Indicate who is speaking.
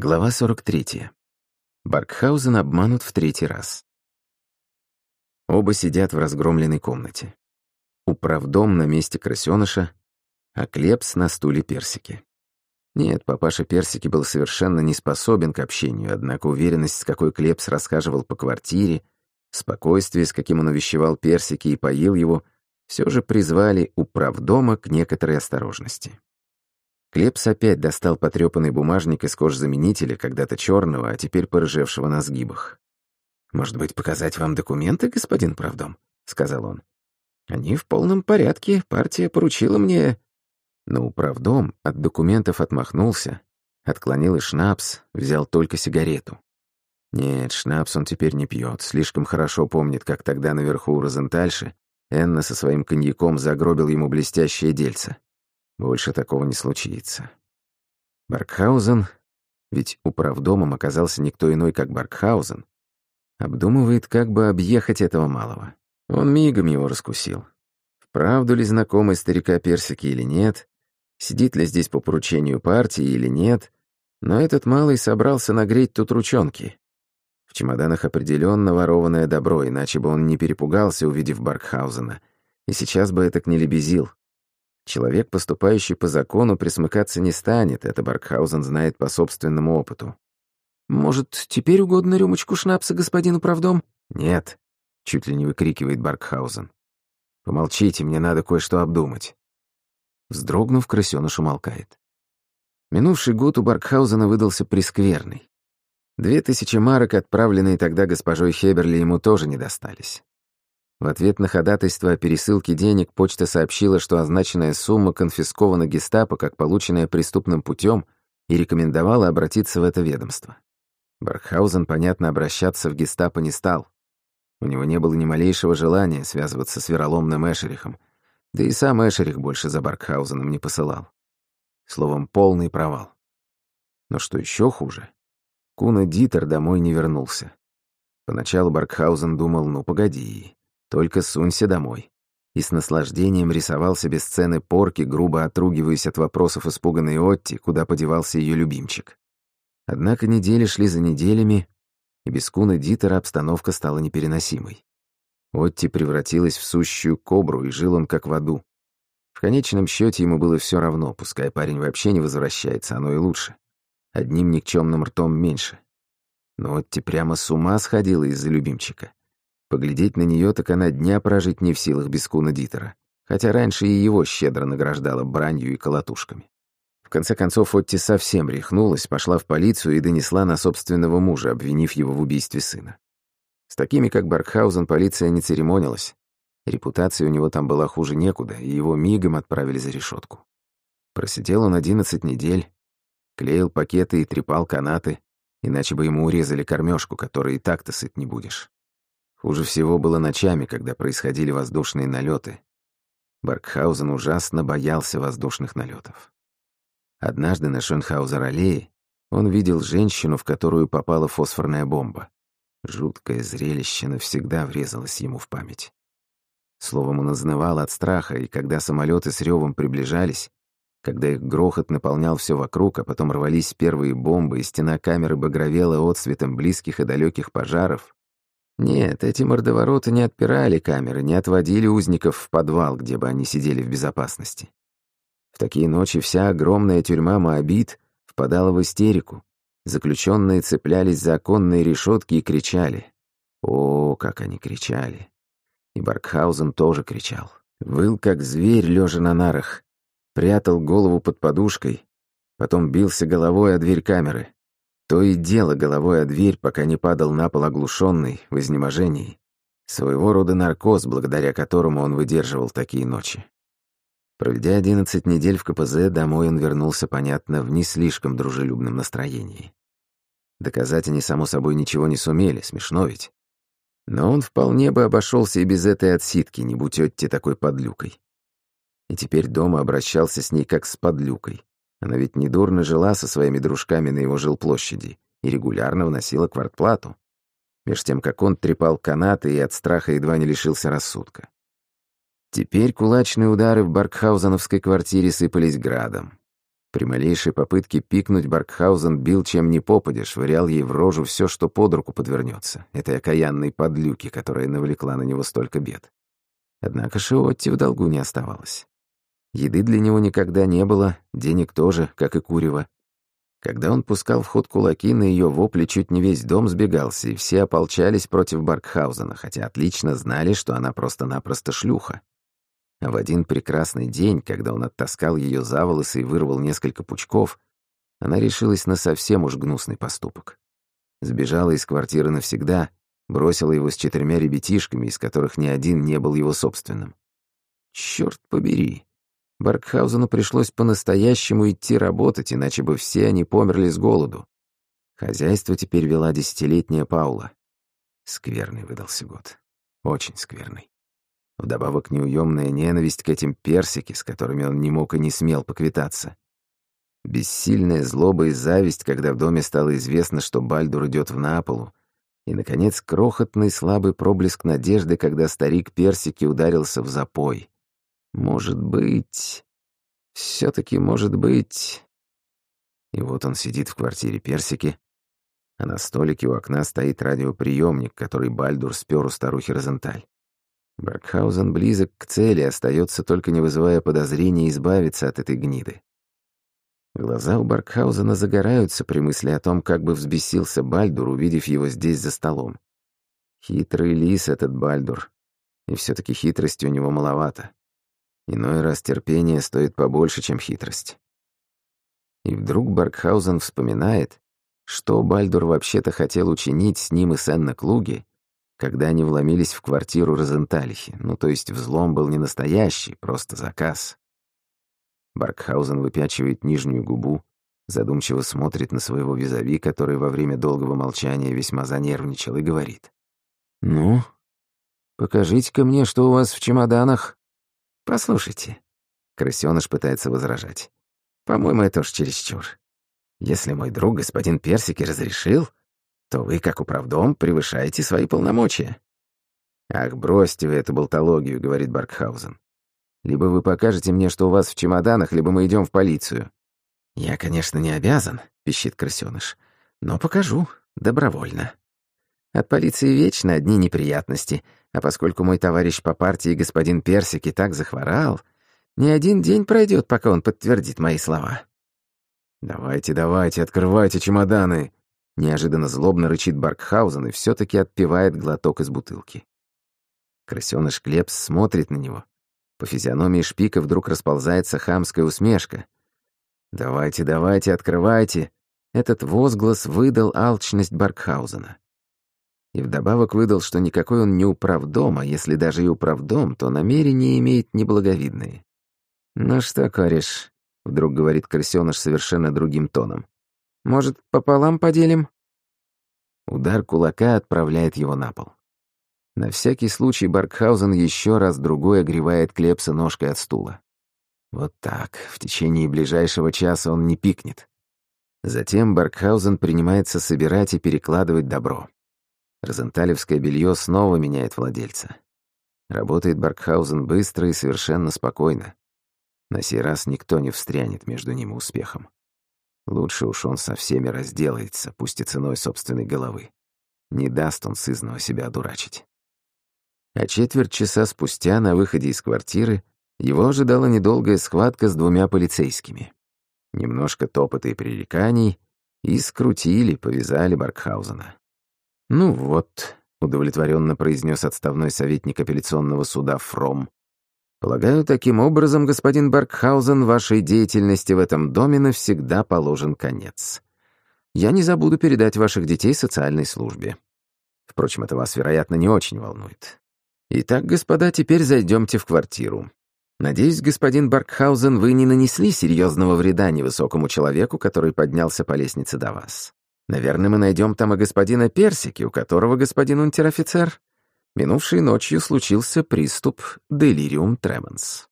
Speaker 1: Глава 43. Баркхаузен обманут в третий раз. Оба сидят в разгромленной комнате. Управдом на месте крысёныша, а Клепс на стуле персики. Нет, папаша Персики был совершенно не способен к общению, однако уверенность, с какой Клепс расхаживал по квартире, спокойствие, с каким он увещевал Персики и поил его, все же призвали управдома к некоторой осторожности. Клепс опять достал потрепанный бумажник из кожзаменителя, когда-то черного, а теперь порыжевшего на сгибах. «Может быть, показать вам документы, господин правдом?» — сказал он. «Они в полном порядке, партия поручила мне но управдом от документов отмахнулся, отклонил и шнапс, взял только сигарету. Нет, шнапс он теперь не пьет, слишком хорошо помнит, как тогда наверху у Розентальши Энна со своим коньяком загробил ему блестящее дельце. Больше такого не случится. Баркхаузен, ведь управдомом оказался никто иной, как Баркхаузен, обдумывает, как бы объехать этого малого. Он мигом его раскусил. Вправду ли знакомый старика Персики или нет, сидит ли здесь по поручению партии или нет, но этот малый собрался нагреть тут ручонки. В чемоданах определенно ворованное добро, иначе бы он не перепугался, увидев Баркхаузена, и сейчас бы это не лебезил. Человек, поступающий по закону, присмыкаться не станет, это Баркхаузен знает по собственному опыту. «Может, теперь угодно рюмочку шнапса господину правдом?» «Нет», — чуть ли не выкрикивает Баркхаузен. «Помолчите, мне надо кое-что обдумать». Вздрогнув, крысёныш умолкает. Минувший год у Баркхаузена выдался прескверный. Две тысячи марок, отправленные тогда госпожой Хеберли, ему тоже не достались. В ответ на ходатайство о пересылке денег почта сообщила, что означенная сумма конфискована гестапо как полученная преступным путем и рекомендовала обратиться в это ведомство. Баркхаузен, понятно, обращаться в гестапо не стал. У него не было ни малейшего желания связываться с вероломным Эшерихом, да и сам Эшерих больше за Баркхаузеном не посылал. Словом, полный провал. Но что еще хуже, Куна Дитер домой не вернулся. Поначалу Баркхаузен думал, ну погоди, только сунься домой. И с наслаждением рисовал себе сцены порки, грубо отругиваясь от вопросов испуганной Отти, куда подевался ее любимчик. Однако недели шли за неделями, и без Куна Дитера обстановка стала непереносимой. Отти превратилась в сущую кобру, и жил он как в аду. В конечном счете ему было все равно, пускай парень вообще не возвращается, оно и лучше. Одним никчемным ртом меньше. Но Отти прямо с ума сходила из-за любимчика. Поглядеть на нее, так она дня прожить не в силах без куна Дитера, хотя раньше и его щедро награждала бранью и колотушками. В конце концов, Отти совсем рехнулась, пошла в полицию и донесла на собственного мужа, обвинив его в убийстве сына. С такими, как Баркхаузен, полиция не церемонилась. Репутация у него там была хуже некуда, и его мигом отправили за решетку. Просидел он одиннадцать недель, клеил пакеты и трепал канаты, иначе бы ему урезали кормежку, которой и так-то сыт не будешь. Хуже всего было ночами, когда происходили воздушные налеты. Баркхаузен ужасно боялся воздушных налетов. Однажды на Шönхаузер-аллее он видел женщину, в которую попала фосфорная бомба. Жуткое зрелище навсегда врезалось ему в память. Словом, он изнывал от страха, и когда самолеты с ревом приближались, когда их грохот наполнял все вокруг, а потом рвались первые бомбы, и стена камеры багровела отсветом близких и далеких пожаров, нет, эти мордовороты не отпирали камеры, не отводили узников в подвал, где бы они сидели в безопасности. В такие ночи вся огромная тюрьма Моабит впадала в истерику, Заключенные цеплялись за оконные решетки и кричали. О, как они кричали. И Баркхаузен тоже кричал. Выл, как зверь, лежа на нарах. Прятал голову под подушкой. Потом бился головой о дверь камеры. То и дело головой о дверь, пока не падал на пол оглушенный, в изнеможении. Своего рода наркоз, благодаря которому он выдерживал такие ночи. Проведя одиннадцать недель в КПЗ, домой он вернулся, понятно, в не слишком дружелюбном настроении. Доказать они, само собой, ничего не сумели, смешно ведь. Но он вполне бы обошелся и без этой отсидки, не будь Отти такой подлюкой. И теперь дома обращался с ней как с подлюкой. Она ведь недурно жила со своими дружками на его жилплощади и регулярно вносила квартплату. Меж тем, как он трепал канаты и от страха едва не лишился рассудка. Теперь кулачные удары в Баркхаузеновской квартире сыпались градом. При малейшей попытке пикнуть Баркхаузен бил чем ни попадя, швырял ей в рожу все, что под руку подвернется, этой окаянной подлюки, которая навлекла на него столько бед. Однако Шиотти в долгу не оставалось. Еды для него никогда не было, денег тоже, как и курева. Когда он пускал в ход кулаки, на ее вопли чуть не весь дом сбегался, и все ополчались против Баркхаузена, хотя отлично знали, что она просто-напросто шлюха. А в один прекрасный день, когда он оттаскал ее за волосы и вырвал несколько пучков, она решилась на совсем уж гнусный поступок. Сбежала из квартиры навсегда, бросила его с четырьмя ребятишками, из которых ни один не был его собственным. Черт побери! Баркхаузену пришлось по-настоящему идти работать, иначе бы все они померли с голоду. Хозяйство теперь вела десятилетняя Паула. Скверный выдался год. Очень скверный. Вдобавок неуемная ненависть к этим персики, с которыми он не мог и не смел поквитаться. Бессильная злоба и зависть, когда в доме стало известно, что Бальдур идет в Наполу. И, наконец, крохотный слабый проблеск надежды, когда старик Персики ударился в запой. Может быть... Все-таки может быть... И вот он сидит в квартире Персики, а на столике у окна стоит радиоприемник, который Бальдур спер у старухи Розенталь. Бракхаузен близок к цели, остается только не вызывая подозрений избавиться от этой гниды. Глаза у Баркхаузена загораются при мысли о том, как бы взбесился Бальдур, увидев его здесь за столом. Хитрый лис этот Бальдур, и все таки хитрости у него маловато. Иной раз терпение стоит побольше, чем хитрость. И вдруг Баркхаузен вспоминает, что Бальдур вообще-то хотел учинить с ним и Сенна Клуги, когда они вломились в квартиру Розенталихи. Ну, то есть взлом был не настоящий, просто заказ. Баркхаузен выпячивает нижнюю губу, задумчиво смотрит на своего визави, который во время долгого молчания весьма занервничал, и говорит. «Ну, покажите-ка мне, что у вас в чемоданах». «Послушайте». Крысёныш пытается возражать. «По-моему, это уж чересчур. Если мой друг, господин Персики, разрешил, то вы, как управдом, превышаете свои полномочия». «Ах, бросьте вы эту болтологию», — говорит Баркхаузен. «Либо вы покажете мне, что у вас в чемоданах, либо мы идем в полицию». «Я, конечно, не обязан», — пищит крысёныш, «но покажу, добровольно». От полиции вечно одни неприятности, а поскольку мой товарищ по партии господин Персик и так захворал, ни один день пройдет, пока он подтвердит мои слова. «Давайте, давайте, открывайте чемоданы!» Неожиданно злобно рычит Баркхаузен и все таки отпивает глоток из бутылки. Крысёныш Клепс смотрит на него. По физиономии шпика вдруг расползается хамская усмешка. «Давайте, давайте, открывайте!» Этот возглас выдал алчность Баркхаузена. И вдобавок выдал, что никакой он не управдом, а если даже и управдом, то намерения имеет неблаговидные. «Ну что, кореш?» — вдруг говорит крысёныш совершенно другим тоном. «Может, пополам поделим?» Удар кулака отправляет его на пол. На всякий случай Баркхаузен еще раз другой огревает Клепса ножкой от стула. Вот так, в течение ближайшего часа он не пикнет. Затем Баркхаузен принимается собирать и перекладывать добро. Розенталевское белье снова меняет владельца. Работает Баркхаузен быстро и совершенно спокойно. На сей раз никто не встрянет между ним и успехом. Лучше уж он со всеми разделается, пусть и ценой собственной головы. Не даст он сызного себя одурачить. А четверть часа спустя на выходе из квартиры его ожидала недолгая схватка с двумя полицейскими. Немножко топота и пререканий, и скрутили, повязали Баркхаузена. «Ну вот», — удовлетворенно произнес отставной советник апелляционного суда Фром. «Полагаю, таким образом, господин Баркхаузен, вашей деятельности в этом доме навсегда положен конец. Я не забуду передать ваших детей социальной службе. Впрочем, это вас, вероятно, не очень волнует. Итак, господа, теперь зайдемте в квартиру. Надеюсь, господин Баркхаузен, вы не нанесли серьезного вреда невысокому человеку, который поднялся по лестнице до вас. Наверное, мы найдем там и господина Персики, у которого господин унтер-офицер. Минувшей ночью случился приступ делириум тременс.